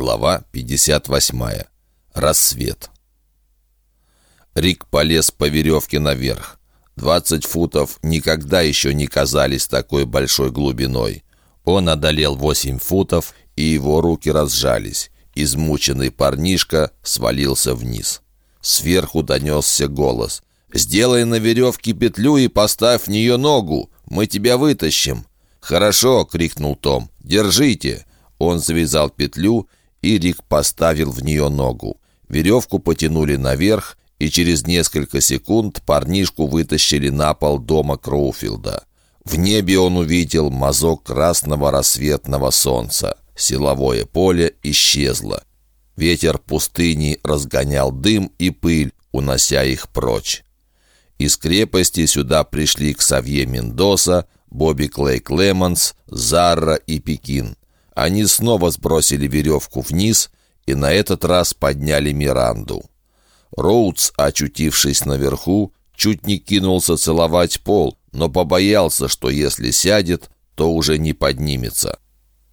Глава 58. Рассвет. Рик полез по веревке наверх. Двадцать футов никогда еще не казались такой большой глубиной. Он одолел восемь футов, и его руки разжались. Измученный парнишка свалился вниз. Сверху донесся голос. «Сделай на веревке петлю и поставь в нее ногу. Мы тебя вытащим». «Хорошо!» — крикнул Том. «Держите!» Он завязал петлю и Рик поставил в нее ногу. Веревку потянули наверх, и через несколько секунд парнишку вытащили на пол дома Кроуфилда. В небе он увидел мазок красного рассветного солнца. Силовое поле исчезло. Ветер пустыни разгонял дым и пыль, унося их прочь. Из крепости сюда пришли Ксавье Мендоса, Бобби Клей Клемонс, Зарра и Пекин. Они снова сбросили веревку вниз и на этот раз подняли Миранду. Роудс, очутившись наверху, чуть не кинулся целовать пол, но побоялся, что если сядет, то уже не поднимется.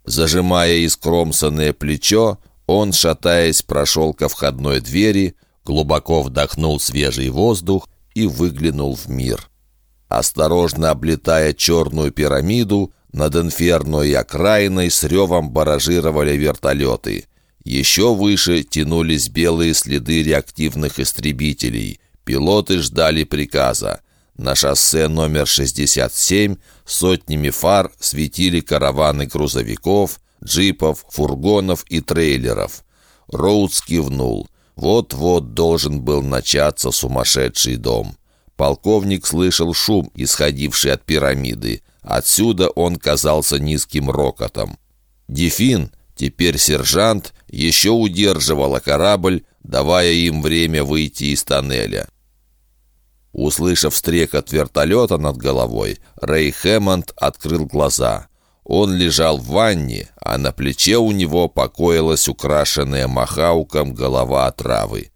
Зажимая искромсанное плечо, он, шатаясь, прошел ко входной двери, глубоко вдохнул свежий воздух и выглянул в мир. Осторожно облетая черную пирамиду, над инферно и окраиной с ревом баражировали вертолеты. Еще выше тянулись белые следы реактивных истребителей. Пилоты ждали приказа. На шоссе номер 67 сотнями фар светили караваны грузовиков, джипов, фургонов и трейлеров. Роудс кивнул. Вот-вот должен был начаться сумасшедший дом. Полковник слышал шум, исходивший от пирамиды. Отсюда он казался низким рокотом. Дефин, теперь сержант, еще удерживала корабль, давая им время выйти из тоннеля. Услышав стрекот вертолета над головой, Рэй Хэммонд открыл глаза. Он лежал в ванне, а на плече у него покоилась украшенная махауком голова отравы.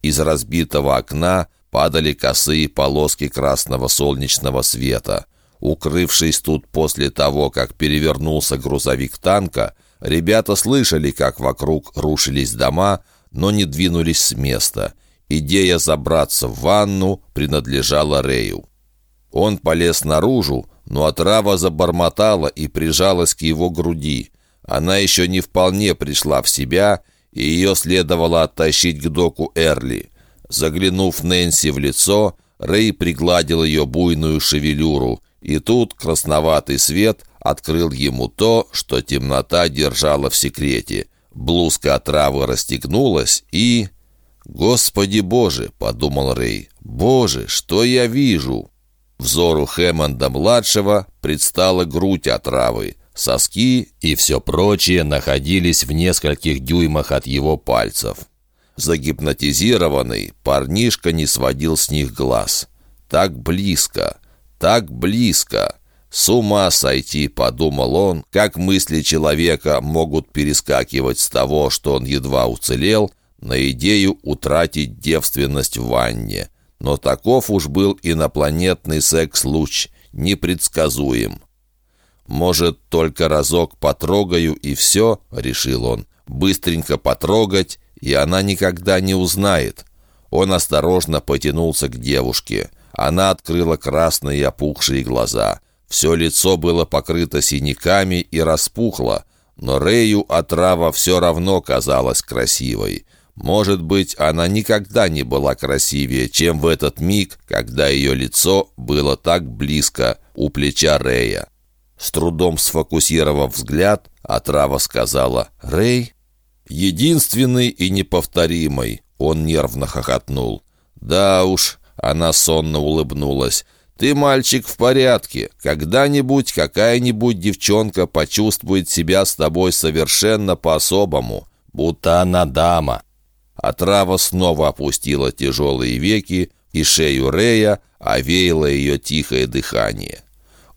Из разбитого окна падали косые полоски красного солнечного света — Укрывшись тут после того, как перевернулся грузовик танка, ребята слышали, как вокруг рушились дома, но не двинулись с места. Идея забраться в ванну принадлежала Рэю. Он полез наружу, но отрава забормотала и прижалась к его груди. Она еще не вполне пришла в себя, и ее следовало оттащить к доку Эрли. Заглянув Нэнси в лицо, Рэй пригладил ее буйную шевелюру. И тут красноватый свет открыл ему то, что темнота держала в секрете. Блузка отравы расстегнулась и... «Господи Боже!» — подумал Рэй. «Боже, что я вижу?» Взору Хэммонда-младшего предстала грудь отравы. Соски и все прочее находились в нескольких дюймах от его пальцев. Загипнотизированный, парнишка не сводил с них глаз. Так близко так близко. С ума сойти, подумал он, как мысли человека могут перескакивать с того, что он едва уцелел, на идею утратить девственность в ванне. Но таков уж был инопланетный секс-луч, непредсказуем. «Может, только разок потрогаю и все», — решил он. «Быстренько потрогать, и она никогда не узнает». Он осторожно потянулся к девушке. Она открыла красные опухшие глаза. Все лицо было покрыто синяками и распухло, но Рэю отрава все равно казалась красивой. Может быть, она никогда не была красивее, чем в этот миг, когда ее лицо было так близко у плеча Рэя. С трудом сфокусировав взгляд, отрава сказала «Рэй?» «Единственный и неповторимый», — он нервно хохотнул. «Да уж, она сонно улыбнулась. «Ты, мальчик, в порядке. Когда-нибудь какая-нибудь девчонка почувствует себя с тобой совершенно по-особому, будто она дама». Отрава снова опустила тяжелые веки, и шею Рея овеяло ее тихое дыхание.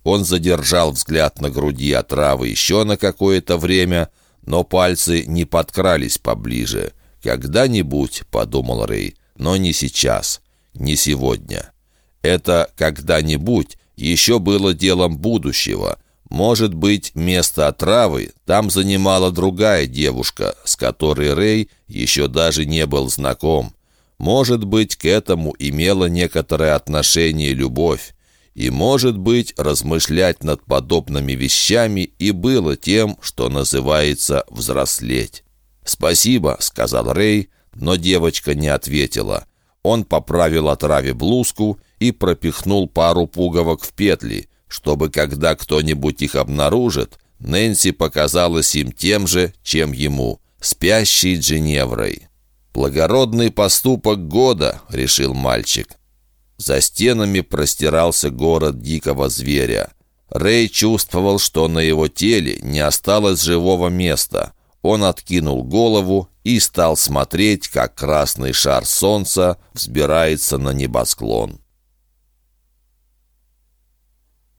Он задержал взгляд на груди отравы еще на какое-то время, но пальцы не подкрались поближе. «Когда-нибудь», — подумал Рэй, — «но не сейчас» не сегодня. Это когда-нибудь еще было делом будущего. Может быть, место отравы там занимала другая девушка, с которой Рэй еще даже не был знаком. Может быть, к этому имела некоторое отношение любовь. И, может быть, размышлять над подобными вещами и было тем, что называется взрослеть. «Спасибо», — сказал Рэй, но девочка не ответила. Он поправил отраве блузку и пропихнул пару пуговок в петли — чтобы, когда кто-нибудь их обнаружит, Нэнси показалась им тем же, чем ему, спящей Дженеврой. «Благородный поступок года», — решил мальчик. За стенами простирался город дикого зверя. Рэй чувствовал, что на его теле не осталось живого места. Он откинул голову и стал смотреть, как красный шар солнца взбирается на небосклон.